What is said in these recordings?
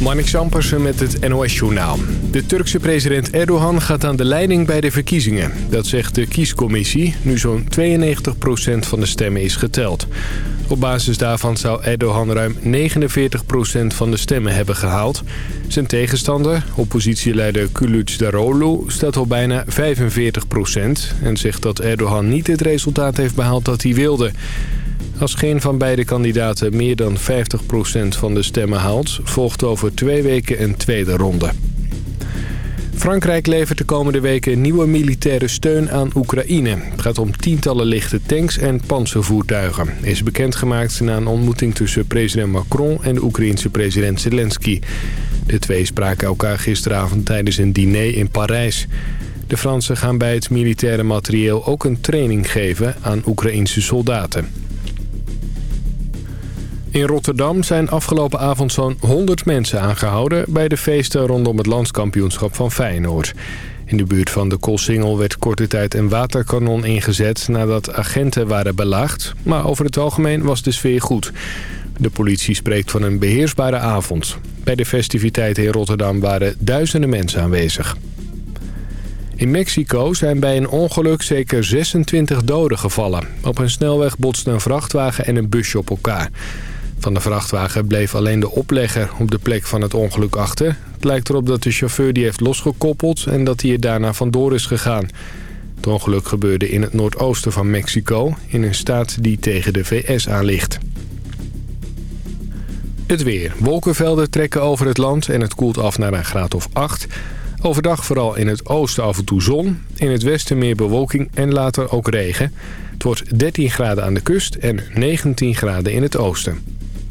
Marnik Sampersen met het NOS-journaal. De Turkse president Erdogan gaat aan de leiding bij de verkiezingen. Dat zegt de kiescommissie, nu zo'n 92% van de stemmen is geteld. Op basis daarvan zou Erdogan ruim 49% van de stemmen hebben gehaald. Zijn tegenstander, oppositieleider Darolu, staat op bijna 45% en zegt dat Erdogan niet het resultaat heeft behaald dat hij wilde. Als geen van beide kandidaten meer dan 50% van de stemmen haalt... volgt over twee weken een tweede ronde. Frankrijk levert de komende weken nieuwe militaire steun aan Oekraïne. Het gaat om tientallen lichte tanks en panzervoertuigen. Is bekendgemaakt na een ontmoeting tussen president Macron en de Oekraïense president Zelensky. De twee spraken elkaar gisteravond tijdens een diner in Parijs. De Fransen gaan bij het militaire materieel ook een training geven aan Oekraïense soldaten. In Rotterdam zijn afgelopen avond zo'n 100 mensen aangehouden... bij de feesten rondom het landskampioenschap van Feyenoord. In de buurt van de Koolsingel werd korte tijd een waterkanon ingezet... nadat agenten waren belaagd. Maar over het algemeen was de sfeer goed. De politie spreekt van een beheersbare avond. Bij de festiviteiten in Rotterdam waren duizenden mensen aanwezig. In Mexico zijn bij een ongeluk zeker 26 doden gevallen. Op een snelweg botsten een vrachtwagen en een busje op elkaar. Van de vrachtwagen bleef alleen de oplegger op de plek van het ongeluk achter. Het lijkt erop dat de chauffeur die heeft losgekoppeld en dat hij er daarna vandoor is gegaan. Het ongeluk gebeurde in het noordoosten van Mexico, in een staat die tegen de VS aan ligt. Het weer. Wolkenvelden trekken over het land en het koelt af naar een graad of 8. Overdag vooral in het oosten af en toe zon. In het westen meer bewolking en later ook regen. Het wordt 13 graden aan de kust en 19 graden in het oosten.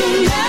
you know.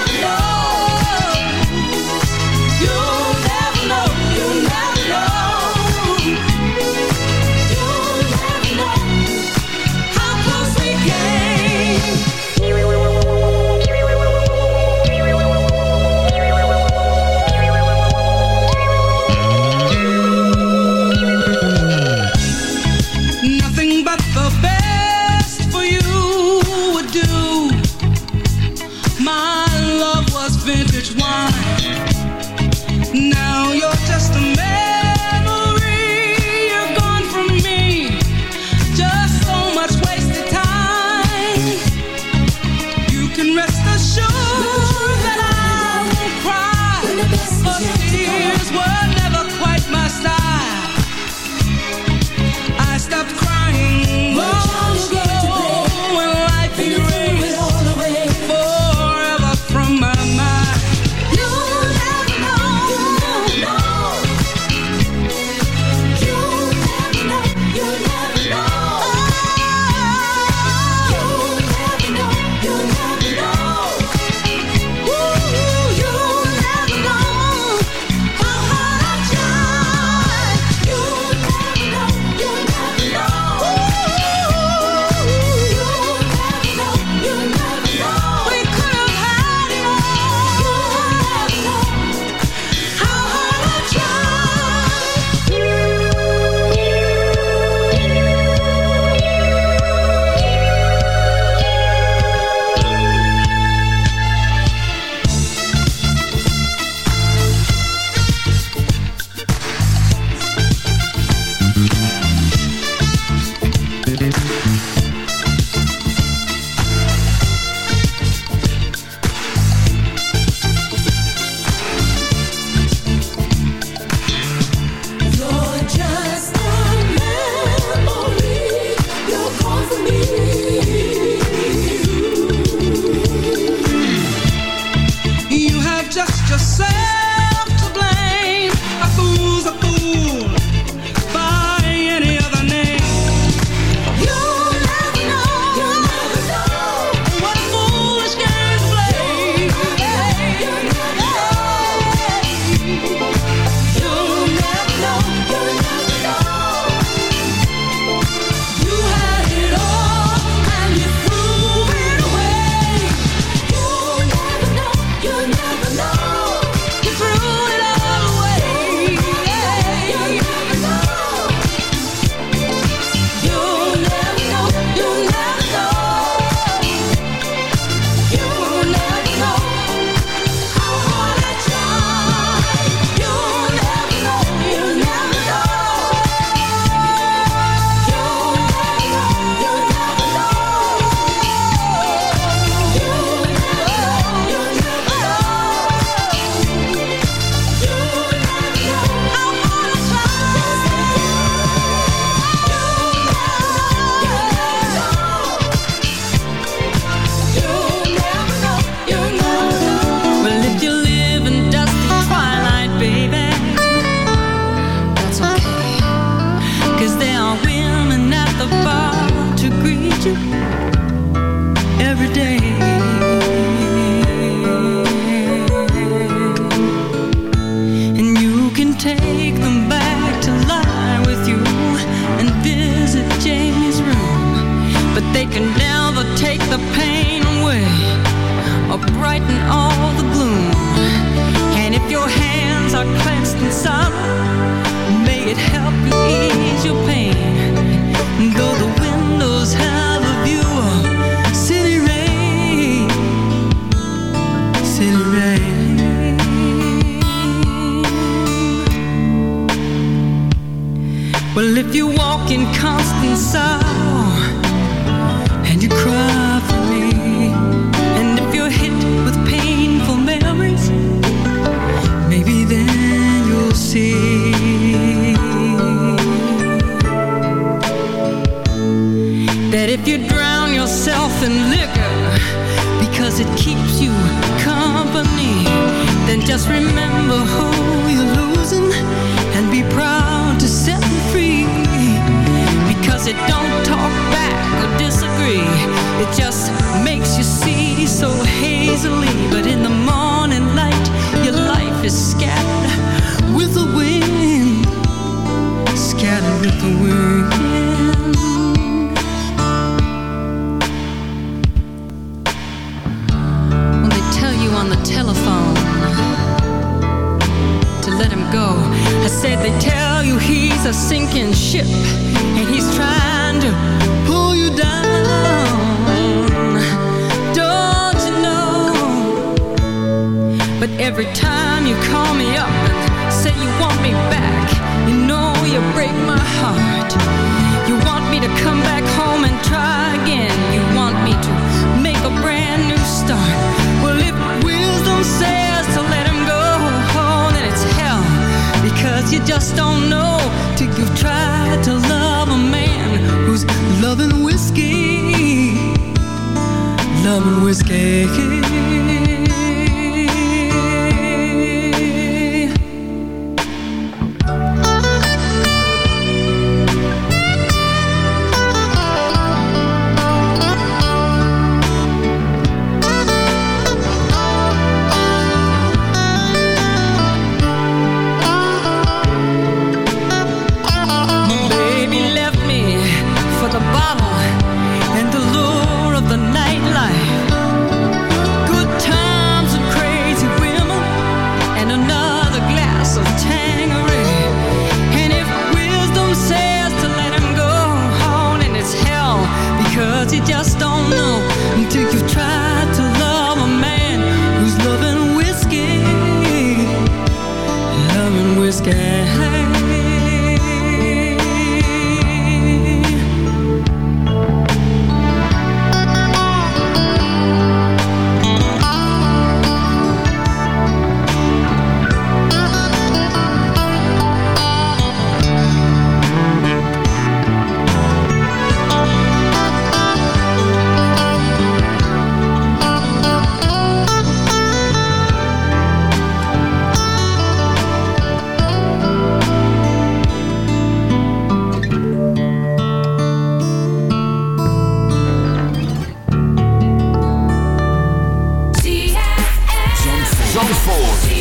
Zandvoort.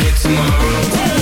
get tomorrow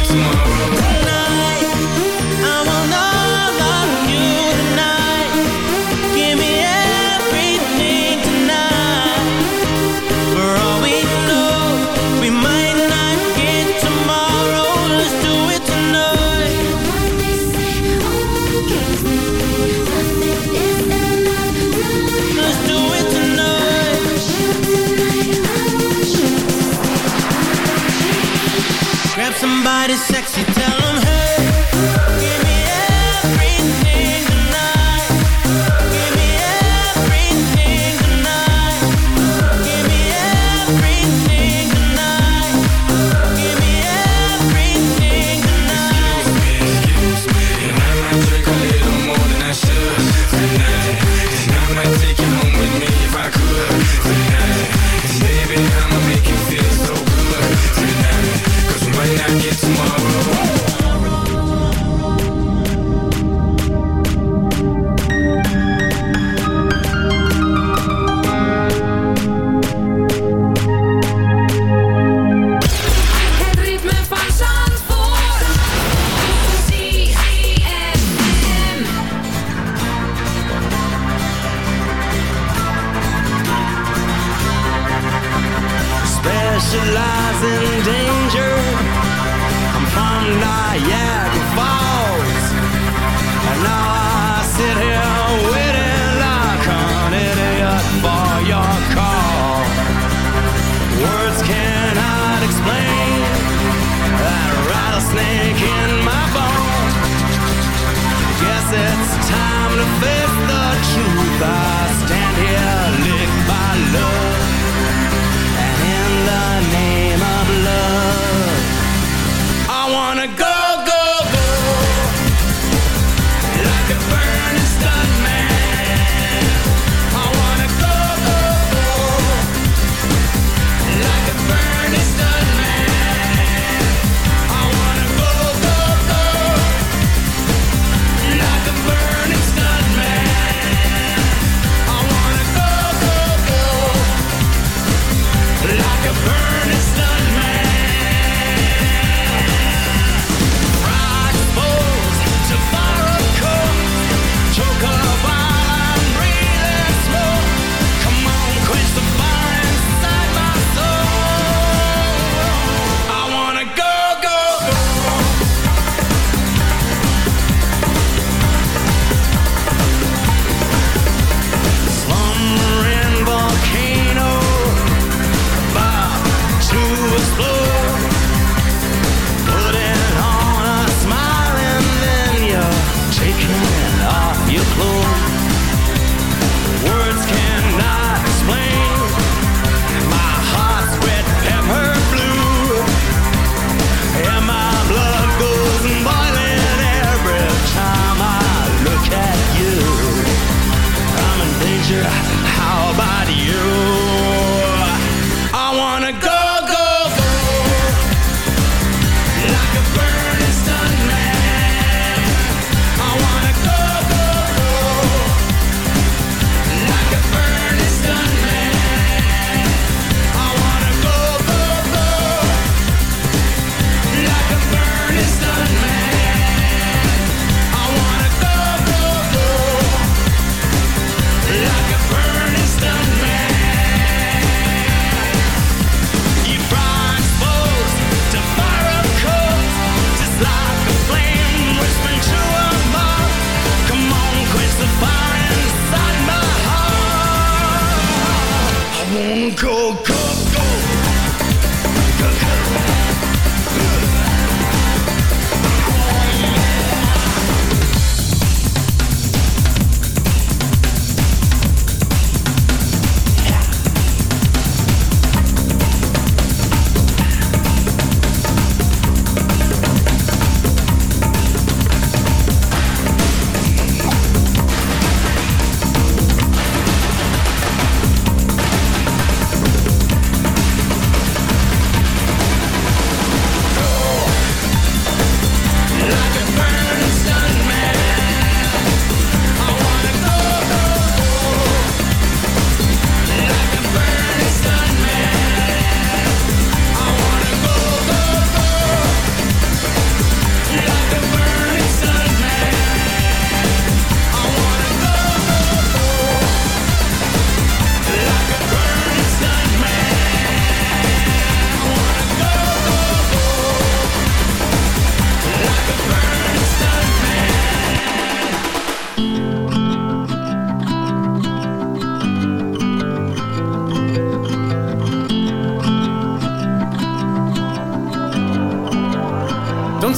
someone